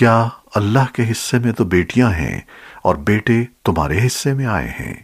کیا اللہ کے حصے میں تو بیٹیاں ہیں اور بیٹے تمہارے حصے میں آئے ہیں؟